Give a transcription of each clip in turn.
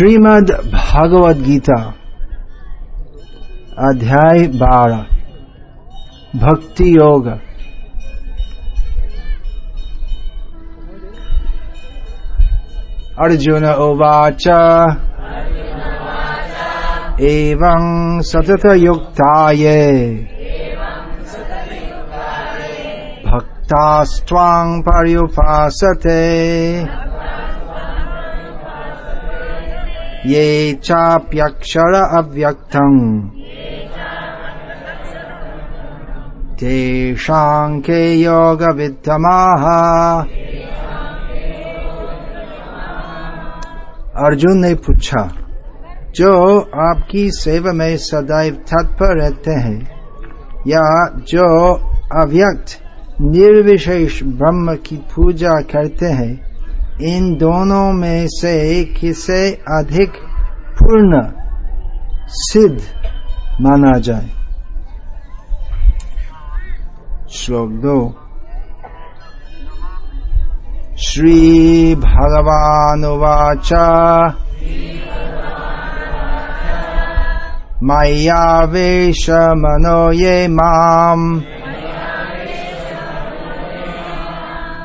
श्रीमद् भागवत गीता अध्याय बारह भक्ति योग। अर्जुन उवाच। एवं सततयुक्ताये। भक्तास्त्वां पर्युपासते। ये चाप्यक्षर अव्यक्तम्। तेषां के योगविद्यमाः। अर्जुन ने पूछा, जो आपकी सेवा में सदैव तत्पर रहते हैं या जो अव्यक्त निर्विशेष ब्रह्म की पूजा करते हैं इन दोनों में से किसे अधिक पूर्ण सिद्ध माना जाए? श्लोक दो। श्री भगवान उवाच मय्यावेश मनो ये माम्।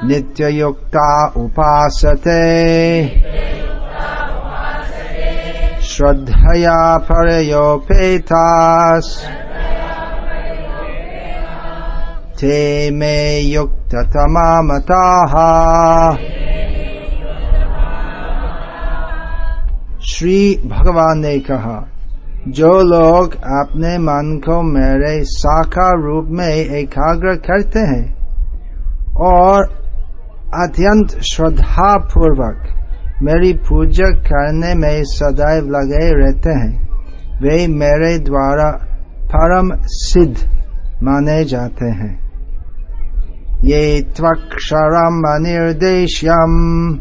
नित्ययुक्ता उपासते। श्रद्धया परयोपेतास्। ते मे युक्ततमा मताः श्री भगवान ने कहा, जो लोग अपने मन को मेरे साकार रूप में एकाग्र करते हैं और अत्यंत श्रद्धा पूर्वक मेरी पूजा करने में सदैव लगे रहते हैं। वे मेरे द्वारा परम सिद्ध माने जाते हैं। ये त्वक्षरम अनिर्देश्यम।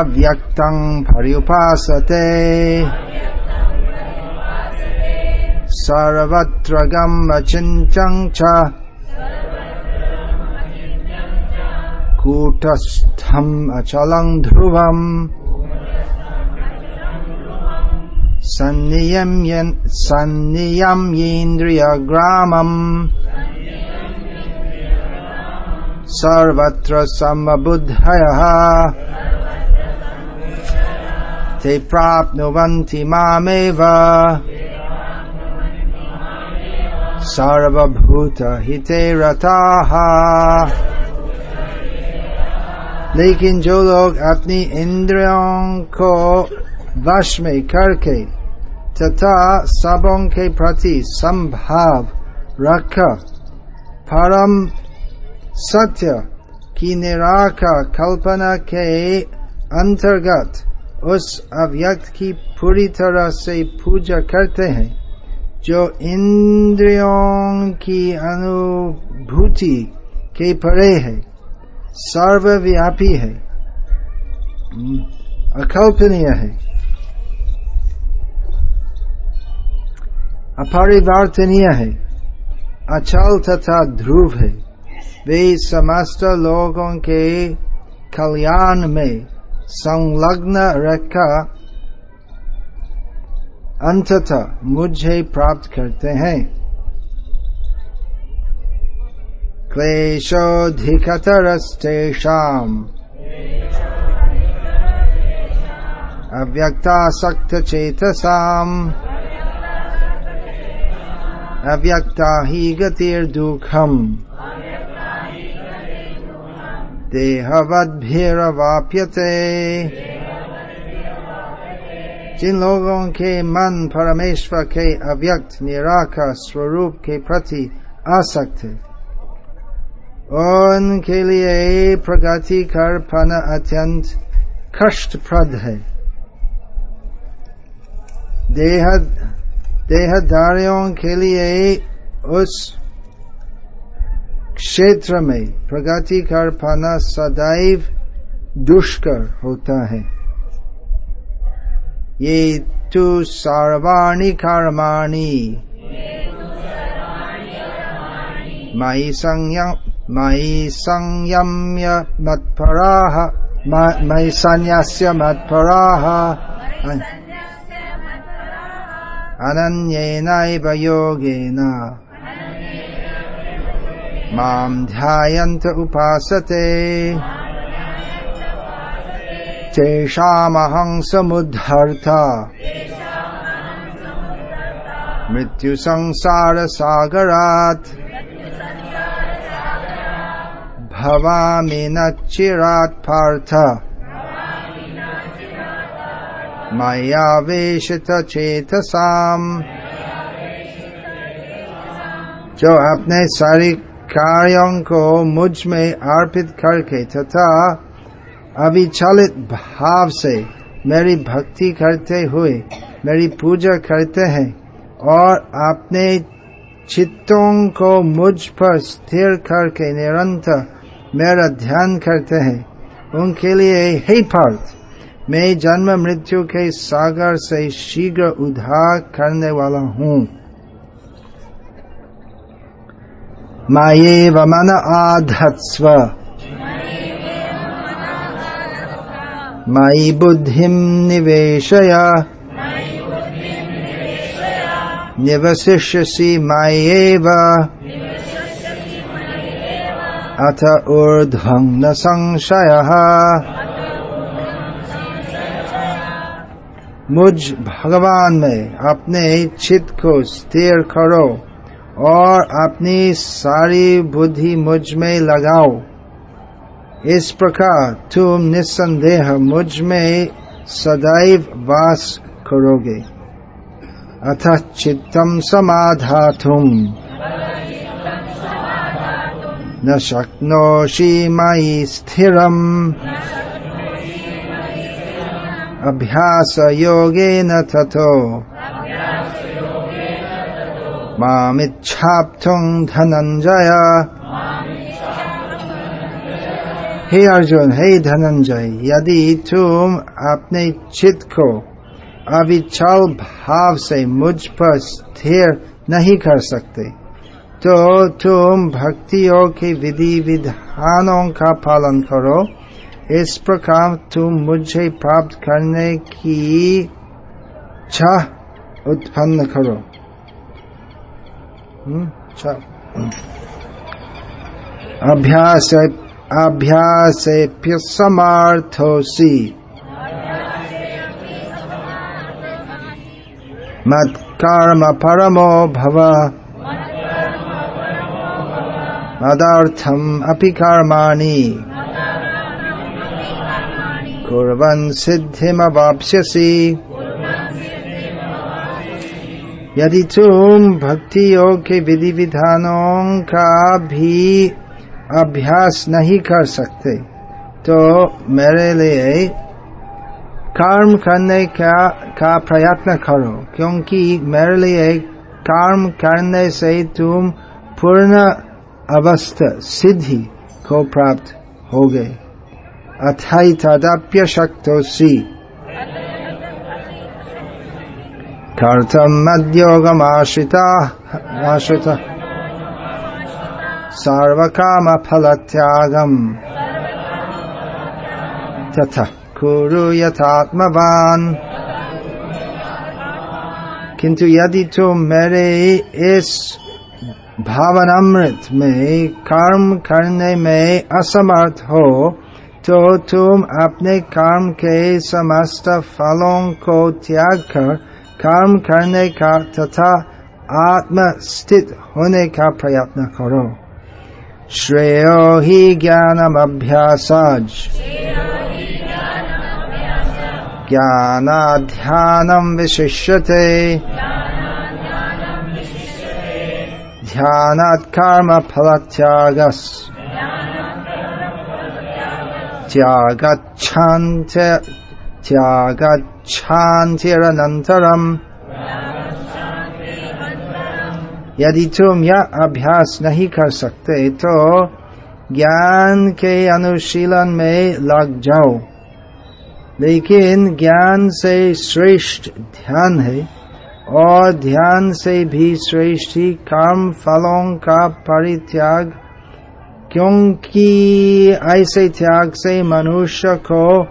अव्यक्तं पर्युपासते। सर्वत्र गम् च। कूटस्थम् अचलम् ध्रुवम्। सन्नियम्येन्द्रियग्रामम्। सर्वत्र समबुद्धयः। ते प्राप्नुवन्ति मामेव। सर्वभूतहिते रताः। लेकिन जो लोग अपनी इंद्रियों को वश में करके तथा सबों के प्रति संभाव रख, परम सत्य की निराकार कल्पना के अंतर्गत उस अव्यक्त की पूरी तरह से पूजा करते हैं, जो इंद्रियों की अनुभूति के परे है। सर्वव्यापी है। अकल्पनीय है। अपरिवर्तनीय है। अचल तथा ध्रुव है। वे समस्त लोगों के कल्याण में संलग्न रखा अंततः मुझे प्राप्त करते हैं। क्लेशोधिकतरस्तेषाम् अव्यक्तासक्तचेतसाम्। अव्यक्ता हि गतिर्दुःखम्। देहवद्भिरवाप्यते। जिन लोगों के मन परमेश्वर के अव्यक्त निराकार स्वरूप के प्रति आसक्त। है उनके लिए प्रगति कर पाना अत्यंत कष्टप्रद है देह देहधारियों के लिए उस क्षेत्र में प्रगति कर पाना सदैव दुष्कर होता है ये तु सर्वाणी कर्माणि मयि संयम मयि संयम्य मत्पराः मयि संन्यास्य मत्पराः। अनन्येनैव योगेन। माँ ध्यायन्त उपासते। तेषामहं समुद्धर्ता मृत्युसंसारसागरात्। भवामि न चिरात् पार्थ मया वेशितचेतसाम् जो अपने सारी कार्यों को मुझमें अर्पित करके तथा अविचलित भाव से मेरी भक्ति करते हुए मेरी पूजा करते हैं और अपने चित्तों को मुझ पर स्थिर करके निरंतर मेरा ध्यान करते हैं। उनके लिए हे पार्थ मैं जन्म मृत्यु के सागर से शीघ्र उद्धार करने वाला हूँ। माये मन आधत्स्व। मयि बुद्धिं निवेशय। निवसिष्यसि मय्येव अथ ऊर्ध्वं न संशयः मुझ भगवान में अपने चित्त को स्थिर करो और अपनी सारी बुद्धि मुझमें लगाओ। इस प्रकार तुम निस्संदेह मुझमें सदैव वास करोगे। अथ चित्तम समाधातुम। न शक्नोषि मयि स्थिरम्। अभ्यास योगेन ततो। मामिच्छाप्तुं धनञ्जय। हे अर्जुन, हे धनंजय यदि तुम अपने चित्त को अविचल भाव से मुझ पर स्थिर नहीं कर सकते तो तुम भक्तियों के विधि विधानों का पालन करो। इस प्रकार तुम मुझे प्राप्त करने की चाह उत्पन्न करो। अभ्यास अभ्यासेभ्य समार्थोऽसि। मत्कर्म परमो भव। मदर्थम् अपि कुर्वन् सिद्धिमवाप्स्यसि। यदि तुम भक्ति योग के विधि विधानों का भी अभ्यास नहीं कर सकते तो मेरे लिए कर्म करने का का प्रयत्न करो, क्योंकि मेरे लिए कर्म करने से तुम पूर्ण अवस्था सिद्धि को प्राप्त हो गए। अथाई तदप्य शक्तोसी कर्तम मद्योगम सर्वकाम फल त्यागम तथा कुरु यथात्मवान। किंतु यदि तुम मेरे इस भावनामृत में, कर्म करने में असमर्थ हो तो तुम अपने कर्म के समस्त फलों को त्याग कर, कर्म करने का तथा आत्म स्थित होने का प्रयत्न करो। श्रेयो हि ज्ञानम अभ्यासाज। ज्ञानाध्यानम विशिष्यते। ध्यानात् कर्म फलत्यागस। त्यागच्छान्त त्यागच्छान्तिरनन्तरम्। यदि तुम यह अभ्यास नहीं कर सकते तो ज्ञान के अनुशीलन में लग जाओ। लेकिन ज्ञान से श्रेष्ठ ध्यान है। और ध्यान से भी श्रेष्ठ कर्म फलों का परित्याग, क्योंकि ऐसे त्याग से मनुष्य को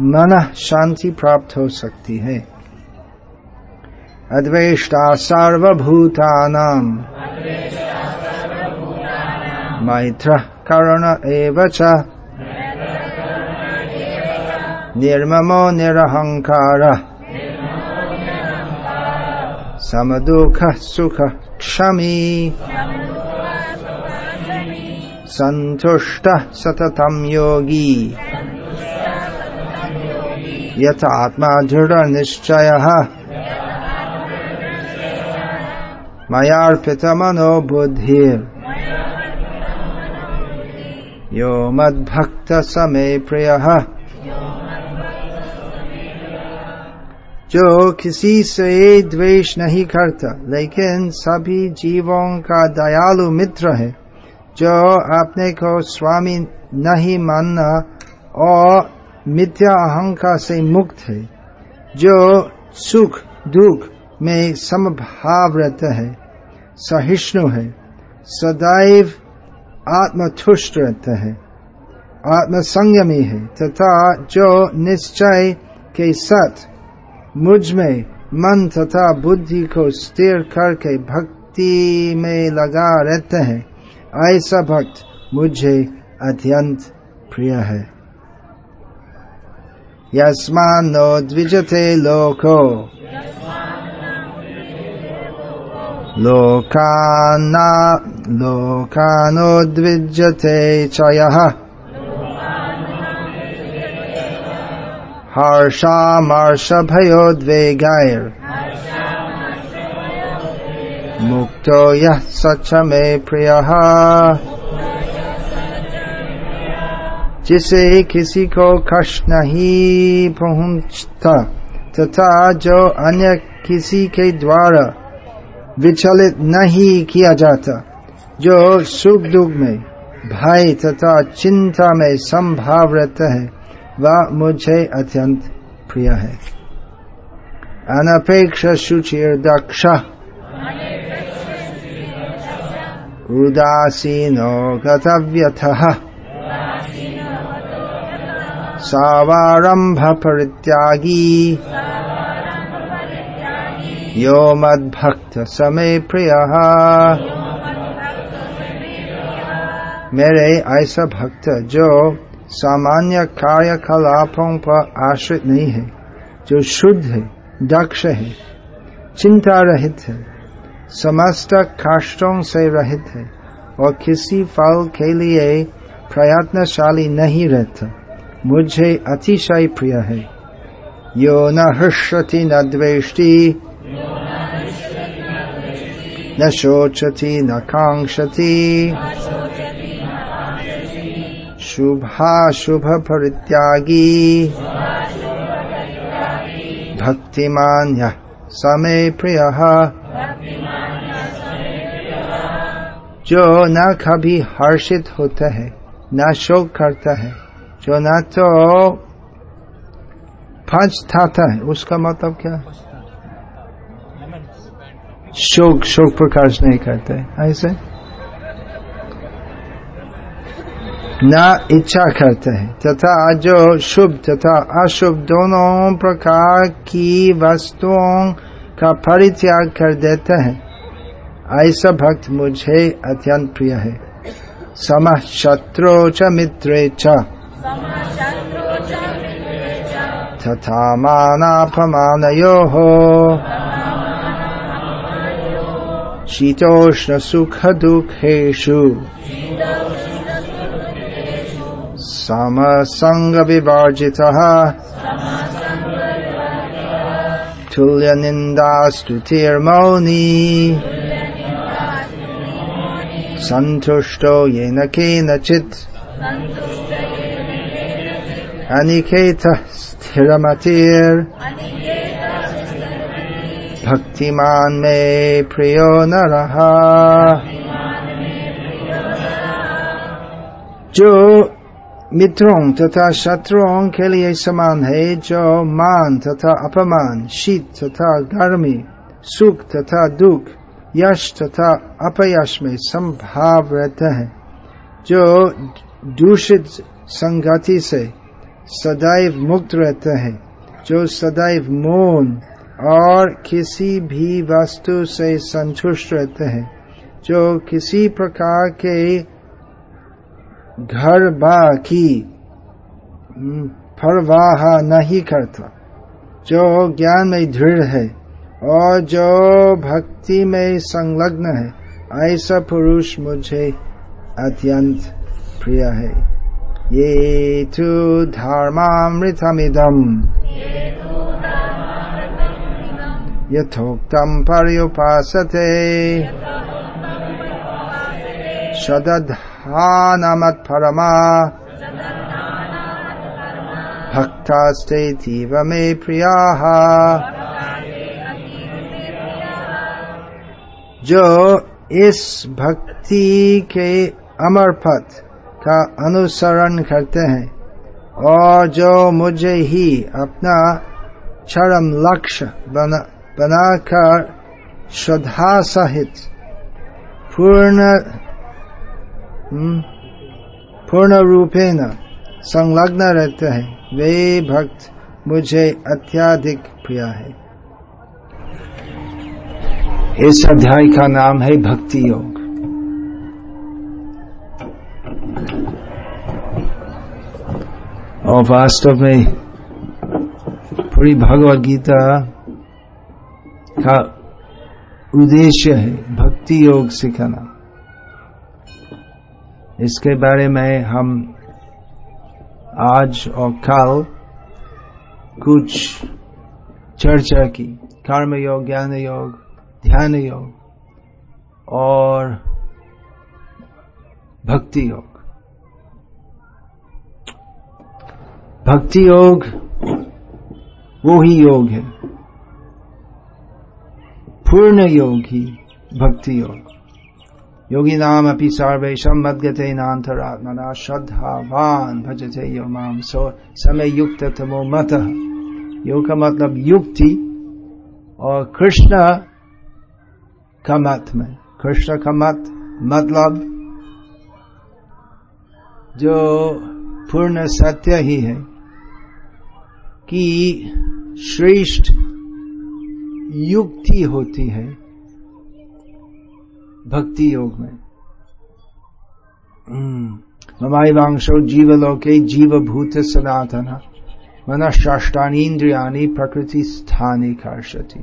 मन शांति प्राप्त हो सकती है। अद्वेष्टा सर्वभूतानाम मैत्र करुण एव निर्ममो निरहंकार। समदुख सुख क्षमी। सन्तुष्ट सततं योगी। यथात्मा दृढनिश्चयः। मयार्पितमनो बुद्धिर्। यो मद्भक्त स मे प्रियः। जो किसी से द्वेष नहीं करता, लेकिन सभी जीवों का दयालु मित्र है, जो अपने को स्वामी नहीं मानना और मिथ्या अहंकार से मुक्त है, जो सुख दुख में समभाव रहता है, सहिष्णु है, सदैव आत्मतुष्ट रहता है, आत्मसंयमी है, तथा जो निश्चय के साथ मुझमें मन तथा बुद्धि को स्थिर करके भक्ति में लगा रहते हैं। ऐसा भक्त मुझे अत्यंत प्रिय है। यस्मान्नो द्विजते लोको। लोकाना लोकानोद्विज्यते च यः। हर्षामर्षभयोद्वेगैर् मुक्तो यः स च मे प्रियः। जिसे किसी को कष्ट नहीं पहुँचता, तथा जो अन्य किसी के द्वारा विचलित नहीं किया जाता, जो सुख दुख में, भय तथा चिंता में संभाव रहता है वह मुझे अत्यंत प्रिय है। अनपेक्ष शुचिर दक्ष। उदासीनो गतव्यथः। सावारंभ परित्यागी यो मद्भक्त समय प्रिय। मेरे ऐसा भक्त जो सामान्य कार्यकलापों पर आश्रित नहीं है, जो शुद्ध है, दक्ष है, चिंता रहित है, समस्त कष्टों से रहित है, और किसी फल के लिए प्रयत्नशाली नहीं रहता। मुझे अतिशय प्रिय है। यो न हृष्यति न द्वेष्टि। न शोचति न कांक्षति। शुभाशुभ परित्यागी। भक्तिमान यः समे प्रिय। जो न कभी हर्षित होता है, न शोक करता है, जो न तो पछताता है, उसका मतलब क्या? शोक शोक प्रकाश नहीं करते ऐसे? न इच्छा करते हैं। तथा जो शुभ तथा अशुभ दोनों प्रकार की वस्तुओं का परित्याग कर देते हैं। ऐसा भक्त मुझे अत्यंत प्रिय है। सम शत्रु च। मित्रे च। तथा मानापमानयो। शीतोष्ण सुख दुखेशु समसंग विवर्जितः तुल्य निंदा स्तुतिर्मौनी संतुष्टो येन केनचित्। अनिकेत स्थिरमतिर। भक्तिमान में प्रियो न रहा जो मित्रों तथा शत्रुओं के लिए समान है जो मान तथा अपमान शीत तथा गर्मी सुख तथा दुख यश तथा अपयश में संभाव रहते हैं जो दूषित संगति से सदैव मुक्त रहते हैं जो सदैव मौन और किसी भी वस्तु से संतुष्ट रहते हैं जो किसी प्रकार के घर बा की परवाह नहीं करता। जो ज्ञान में दृढ़ है और जो भक्ति में संलग्न है ऐसा पुरुष मुझे अत्यंत प्रिय है। ये तो धर्मामृतमिदम। यथोक्तम पर्युपासते। भक्तास्तेतीव मे प्रियाः। जो इस भक्ति के अमर पथ का अनुसरण करते हैं और जो मुझे ही अपना चरम लक्ष्य बना बनाकर श्रद्धा सहित पूर्ण पूर्ण रूपेण संलग्न रहते हैं। वे भक्त मुझे अत्याधिक प्रिय है। इस अध्याय का नाम है भक्ति योग। और वास्तव में पूरी भगवत गीता का उद्देश्य है भक्ति योग सिखाना। इसके बारे में हम आज और कल कुछ चर्चा की। कर्म योग ज्ञान योग ध्यान योग और भक्ति योग भक्ति योग वो ही। योग है पूर्ण योग ही भक्ति योग योगी नाम अपनी सर्वेशम मदगते नान्तरात्मना श्रद्धावान भजते यो माम सो समय युक्त तमो मत। योग का मतलब युक्ति और कृष्ण का मत में। कृष्ण का मत मतलब जो पूर्ण सत्य ही है कि श्रेष्ठ युक्ति होती है। भक्ति योग में। ममाई वांशो जीवलोके जीवभूत सनातन। मन षष्टानीन्द्रियाणी प्रकृति स्थानी कर्षति।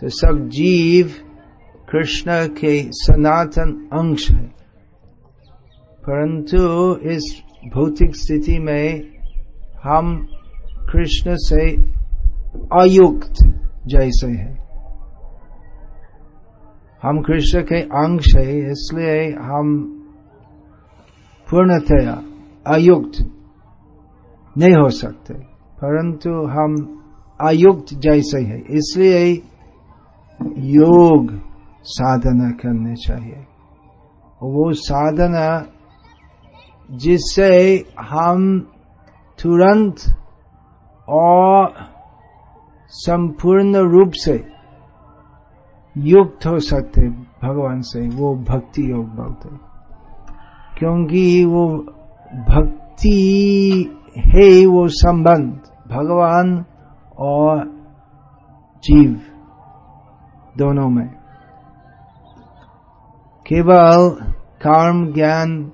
तो सब जीव कृष्ण के सनातन अंश है। परंतु इस भौतिक स्थिति में हम कृष्ण से अयुक्त जैसे है। हम कृष्ण के अंश है, इसलिए हम पूर्णतया अयुक्त नहीं हो सकते, परंतु हम अयुक्त जैसे है, इसलिए योग साधना करने चाहिए। वो साधना जिससे हम तुरंत और संपूर्ण रूप से युक्त हो सकते भगवान से, वो भक्ति योग बोलते क्योंकि वो भक्ति है वो संबंध, भगवान और जीव दोनों में। केवल कर्म ज्ञान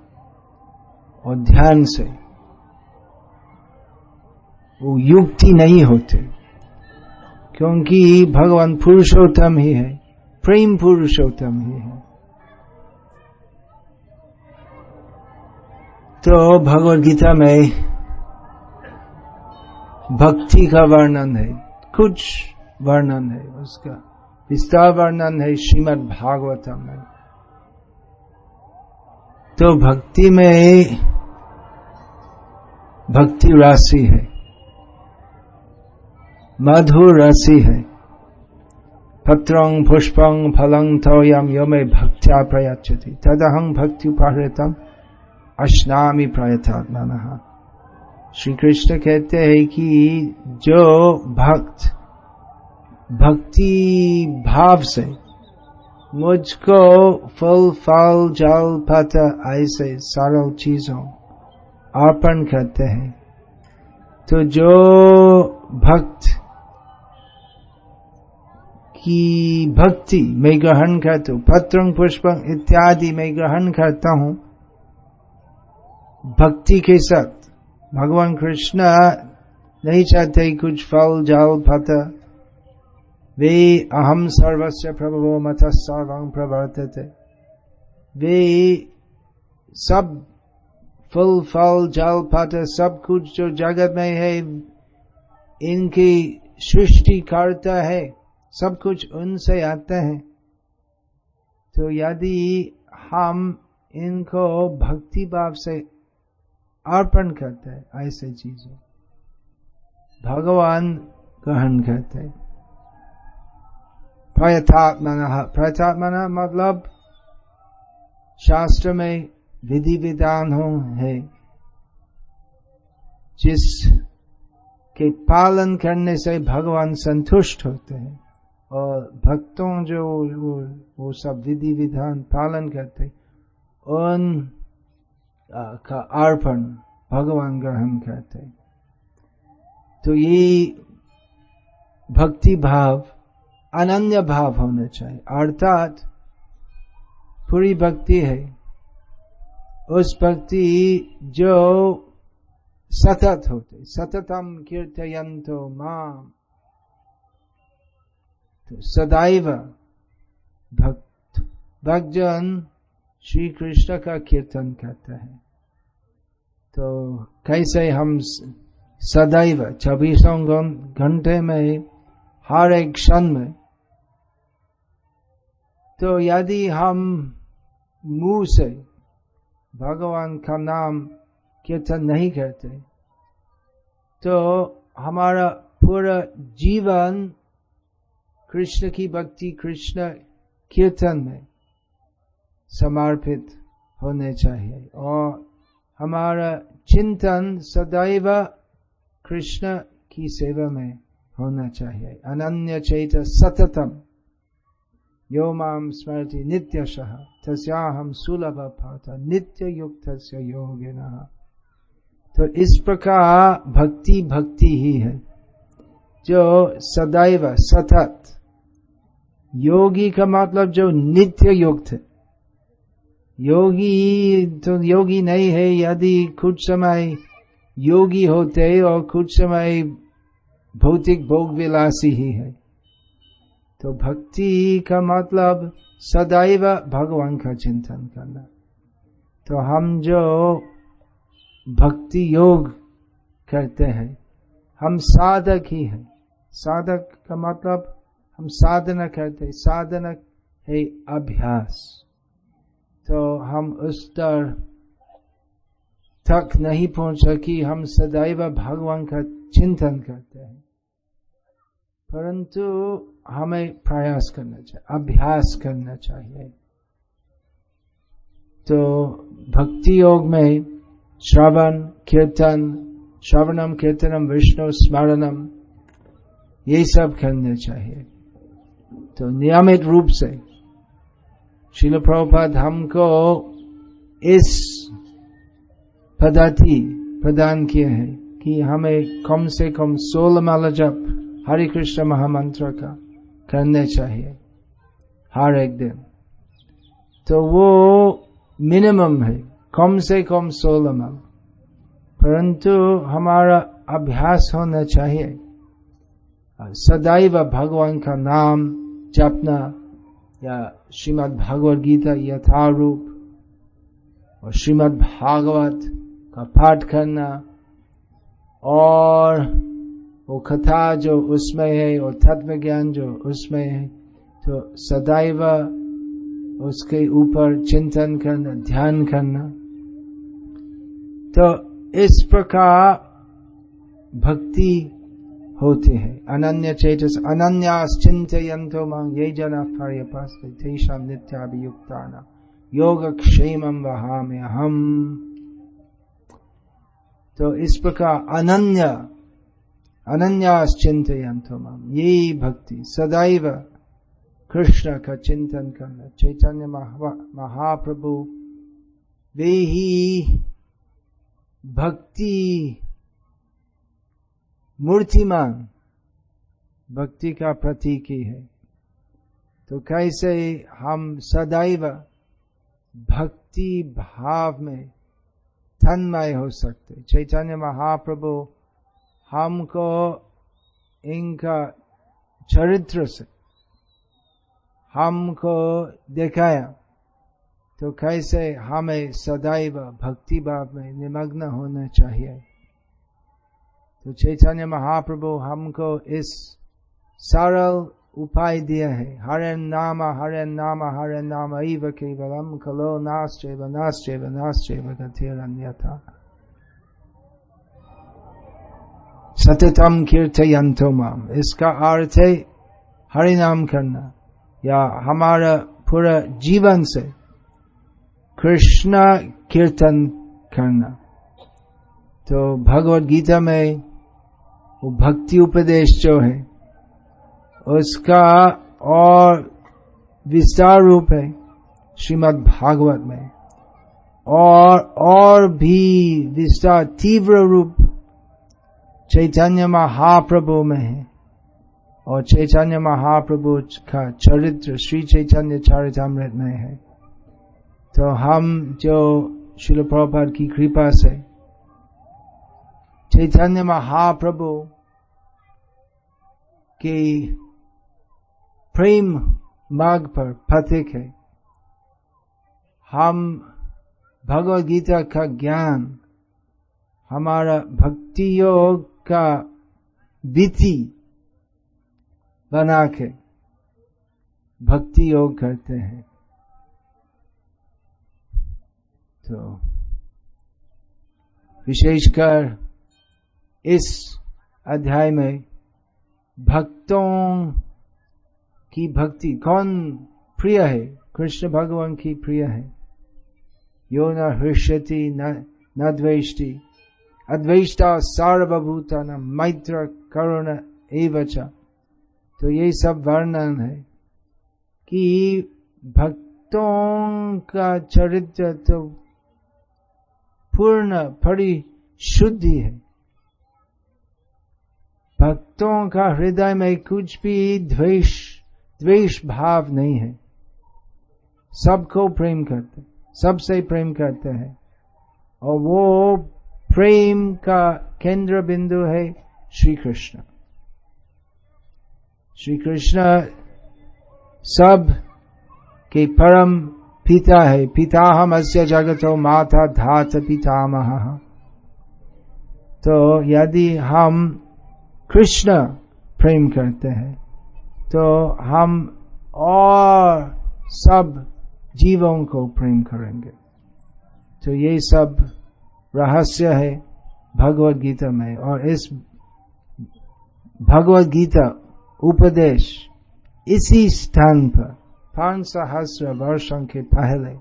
और ध्यान से वो युक्ति नहीं होते, क्योंकि भगवान पुरुषोत्तम ही है। प्रेम पुरुषोत्तम ही है। तो भगवत गीता में भक्ति का वर्णन है, कुछ वर्णन है, उसका विस्तार वर्णन है श्रीमद भागवतम में। तो भक्ति में भक्ति राशि है, मधुर राशि है। पत्रं पुष्पं फलं तोयम यो में भक्त्या प्रयच्छति तदहं भक्ति उपाहृतम अश्नामी प्रयथात्मन श्री कृष्ण कहते हैं कि जो भक्त भक्ति भाव से मुझको फल फल जल पत ऐसे सरल चीज़ों अर्पण करते हैं तो जो भक्त की भक्ति मैं ग्रहण करता हूँ, पत्र पुष्प इत्यादि मैं ग्रहण करता हूँ। भक्ति के साथ भगवान कृष्ण नहीं चाहते कुछ फल, जल पत वे अहम सर्वस्व प्रभु मत सर्वं प्रवर्तते। वे सब फल फल, जल पट सब कुछ जो जगत में है, इनकी सृष्टि करता है। सब कुछ उनसे आते हैं। तो यदि हम इनको भक्ति भाव से अर्पण करते हैं, ऐसे चीज़ों भगवान ग्रहण करते हैं। प्रयथात्मन प्रयथात्मन मतलब शास्त्र में विधि विधान हो, है। जिस के पालन करने से भगवान संतुष्ट होते हैं। और भक्तों जो वो, वो सब विधि विधान पालन करते उन का अर्पण भगवान ग्रहण करते। तो ये भक्ति भाव अनन्य भाव होना चाहिए। अर्थात पूरी भक्ति है। उस भक्ति जो सतत होते। सततम कीर्तयंतो माम। तो सदैव भक्त, भक्तजन श्री कृष्ण का कीर्तन करते हैं। तो कैसे हम सदैव छब्बीसों घंटे में, हर एक क्षण में तो यदि हम मुँह से भगवान का नाम कीर्तन नहीं करते तो हमारा पूरा जीवन कृष्ण की भक्ति, कृष्ण कीर्तन में समर्पित होने चाहिए। और हमारा चिंतन सदैव कृष्ण की सेवा में होना चाहिए। अनन्य चैत सततम। यो माम स्मृति नित्य सह तस्याहम सुलभ पाता। नित्य युक्त योगिन। तो इस प्रकार भक्ति भक्ति ही है, जो सदैव सतत योगी का मतलब जो नित्य युक्त है। योगी तो योगी नहीं है, यदि कुछ समय योगी होते और कुछ समय भौतिक भोग विलासी ही है। तो भक्ति का मतलब सदैव भगवान का चिंतन करना। तो हम जो भक्ति योग करते हैं, हम साधक ही हैं। साधक का मतलब हम साधना करते हैं। साधना है अभ्यास। तो हम उस तर तक नहीं पहुँच सकी। हम सदैव भगवान का चिंतन करते हैं। परंतु हमें प्रयास करना चाहिए, अभ्यास करना चाहिए। तो भक्ति योग में श्रवण, कीर्तन, श्रवणम, कीर्तनम, विष्णु, स्मरणम, ये सब करने चाहिए। तो नियमित रूप से शिल प्रभुपाद हमको इस पद्धति प्रदान किए हैं कि हमें कम से कम सोलह माला जप, हरे कृष्ण महामंत्र का करने चाहिए हर एक दिन। तो वो मिनिमम है, कम से कम सोलह माल। परंतु हमारा अभ्यास होना चाहिए। सदैव भगवान का नाम जपना या श्रीमद् भागवत गीता यथारूप और श्रीमद् भागवत का पाठ करना और वो कथा जो उसमें है और तत्व ज्ञान जो उसमें है तो सदैव उसके ऊपर चिंतन करना ध्यान करना तो इस प्रकार भक्ति होते हैं। अनन्य चेतस अनन्याश्चिंतयंतो मांग ये जना फर्यपस्तेषा नित्याभियुक्ता योग क्षेम वहा में हम तो इस प्रकार अनन्य अनन्याश्चिंतयंतो माम यही भक्ति, सदैव कृष्ण का चिंतन करना। चैतन्य महाप्रभु, वे ही भक्ति मूर्तिमान, भक्ति का प्रतीक ही है। तो कैसे हम सदैव भक्ति भाव में तन्मय हो सकते? चैतन्य महाप्रभु हमको इनका चरित्र से हमको दिखाया। तो कैसे हमें सदैव भक्ति भाव में निमग्न होना चाहिए? तो चैतन्य महाप्रभु हमको इस सरल उपाय दिया है। हरे नाम हरे नाम हरे नाम, इव केवलम खलो नाश्चैव नाश्चैव नाश्चैव गतिरन्यथा। सततम कीर्तयंतो माम। इसका अर्थ है हरि नाम करना। या हमारा पूरा जीवन से कृष्ण कीर्तन करना। तो भगवत गीता में वो भक्ति उपदेश जो है, उसका और विस्तार रूप है श्रीमद् भागवत में। और और भी विस्तार, तीव्र रूप चैतन्य महाप्रभु में है। और चैतन्य महाप्रभु का चरित्र श्री चैतन्य चरितमृत में है। तो हम जो शिल की कृपा से चैतन्य महाप्रभु के प्रेम मार्ग पर पथिक है। हम भगवत गीता का ज्ञान, हमारा भक्ति योग का विधि बना के भक्ति योग करते हैं। तो विशेषकर इस अध्याय में भक्तों की भक्ति। कौन प्रिय है? कृष्ण भगवान की प्रिय है। यो न हृष्यति, न द्वेष्टि। अद्वेष्टा सार्वभूता न मैत्र करुण एवच तो ये सब वर्णन है कि भक्तों का चरित्र तो पूर्ण परिशुद्धि है। भक्तों का हृदय में कुछ भी द्वेष द्वेष भाव नहीं है। सबको प्रेम करते सबसे प्रेम करते हैं। और वो प्रेम का केंद्र बिंदु है श्री कृष्ण श्री कृष्ण सब के परम पिता है। पिता हम अस्य जगतो माता धात पितामह। तो यदि हम कृष्ण प्रेम करते हैं। तो हम और सब जीवों को प्रेम करेंगे। तो ये सब रहस्य है भगवत गीता में और इस भगवत गीता उपदेश इसी स्थान पर पाँच सहस्र वर्षों के पहले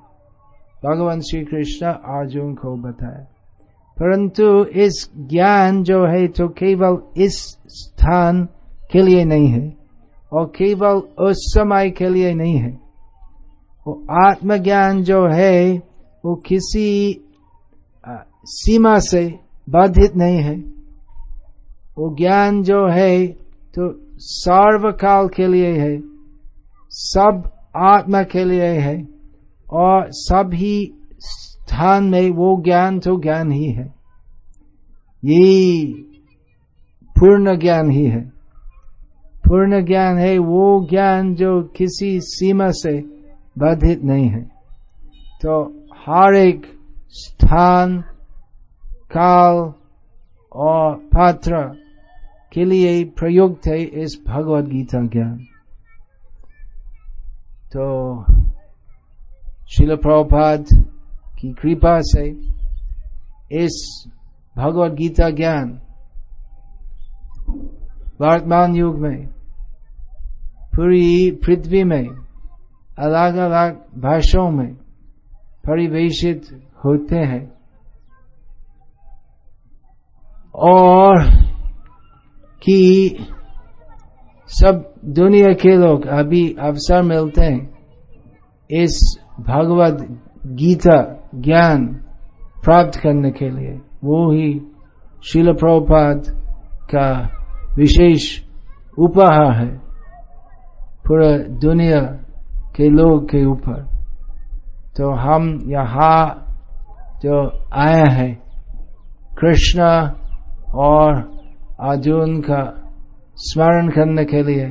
भगवान श्री कृष्ण अर्जुन को बताया परंतु इस ज्ञान जो है तो केवल इस स्थान के लिए नहीं है, और केवल उस समय के लिए नहीं है। वो आत्मज्ञान जो है, वो किसी सीमा से बाधित नहीं है। वो ज्ञान जो है तो सर्वकाल के लिए है, सब आत्मा के लिए है, और सभी स्थान में वो ज्ञान तो ज्ञान ही है। ये पूर्ण ज्ञान ही है। पूर्ण ज्ञान है, वो ज्ञान जो किसी सीमा से बाधित नहीं है। तो हर एक स्थान, काल और पात्र के लिए प्रयुक्त है इस भगवत गीता ज्ञान। तो शिल प्रभुपाद की कृपा से इस भगवत गीता ज्ञान वर्तमान युग में, पूरी पृथ्वी में अलग अलग भाषाओं में परिवेशित होते हैं। और कि सब दुनिया के लोग अभी अवसर मिलते हैं इस भगवत गीता ज्ञान प्राप्त करने के लिए, वो ही शिल प्रभुपाद का विशेष उपहार है पूरा दुनिया के लोग के ऊपर। तो हम यहाँ जो आए हैं, कृष्ण और अर्जुन का स्मरण करने के लिए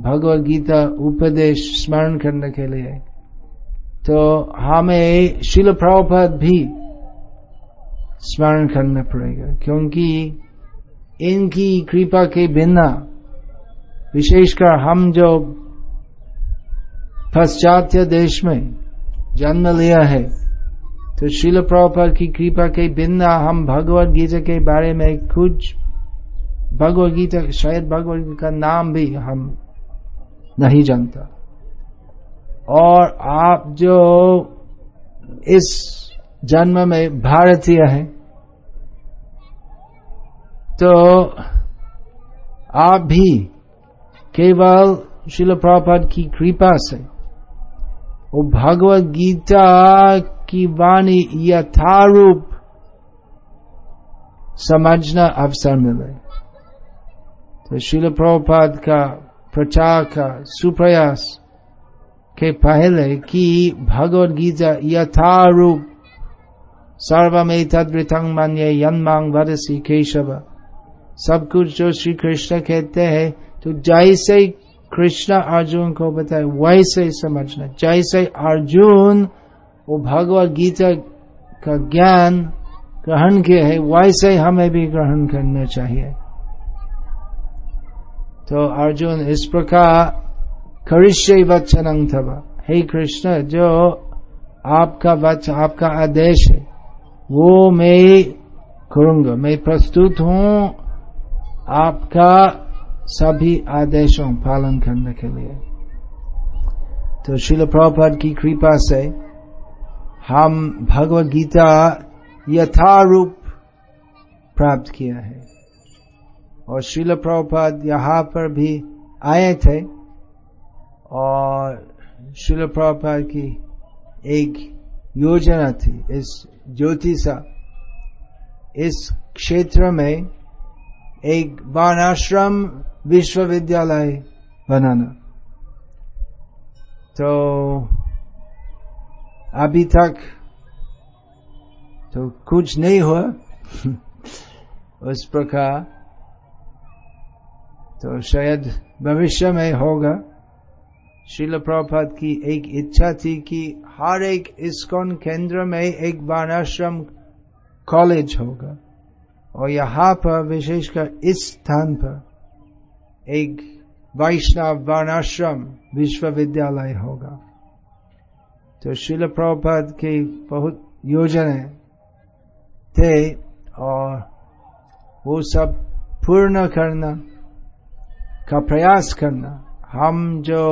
भगवत गीता उपदेश स्मरण करने के लिए तो हमें शिल प्रभुपद भी स्मरण करना पड़ेगा, क्योंकि इनकी कृपा के बिना, विशेषकर हम जो पश्चात्य देश में जन्म लिया है तो शिल प्रभुपद की कृपा के बिना हम भगवत गीता के बारे में कुछ भगवत गीता, शायद भगवत का नाम भी हम नहीं जानता। और आप जो इस जन्म में भारतीय हैं तो आप भी केवल शिल प्रपात की कृपा से वो भगवत गीता की वाणी यथारूप समझना अवसर मिले। तो शिल प्रभुपाद का प्रचार का सुप्रयास के पहले कि भगवद गीता यथारूप सर्वमे तदृतंग मान्य यन्मांग वदसी केशव। सब कुछ जो श्री कृष्ण कहते हैं तो जैसे कृष्ण अर्जुन को बताए वैसे समझना। जैसे अर्जुन, वो भगवत गीता का ज्ञान ग्रहण किया है, वैसे हमें भी ग्रहण करना चाहिए। तो अर्जुन इस प्रकार करिष्य वचन था हे कृष्ण, जो आपका वच, आपका आदेश है, वो मैं करूँगा। मैं प्रस्तुत हूँ आपका सभी आदेशों पालन करने के लिए। तो शिल प्रभुपद की कृपा से हम भगवत गीता यथारूप प्राप्त किया है। और शिल प्रभुपाद यहाँ पर भी आए थे। और शिल प्रभुपाद की एक योजना थी इस ज्योतिषा। इस क्षेत्र में एक वर्णाश्रम विश्वविद्यालय बनाना। तो अभी तक तो कुछ नहीं हुआ। उस प्रकार। तो शायद भविष्य में होगा। शिल प्रभात की एक इच्छा थी कि हर एक इस्कॉन केंद्र में एक वर्णाश्रम कॉलेज होगा और यहाँ पर विशेषकर इस स्थान पर एक वैष्णव वर्णाश्रम विश्वविद्यालय होगा तो शिल प्रभात के बहुत योजना थे और वो सब पूर्ण करना का प्रयास करना हम जो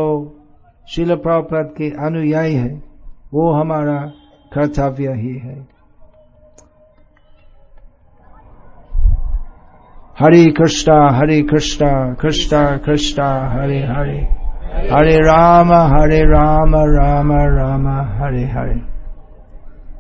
शिल प्रपद के अनुयायी है वो हमारा कर्तव्य ही है हरे कृष्णा हरे कृष्णा कृष्णा कृष्णा हरे हरे हरे राम हरे राम राम राम हरे हरे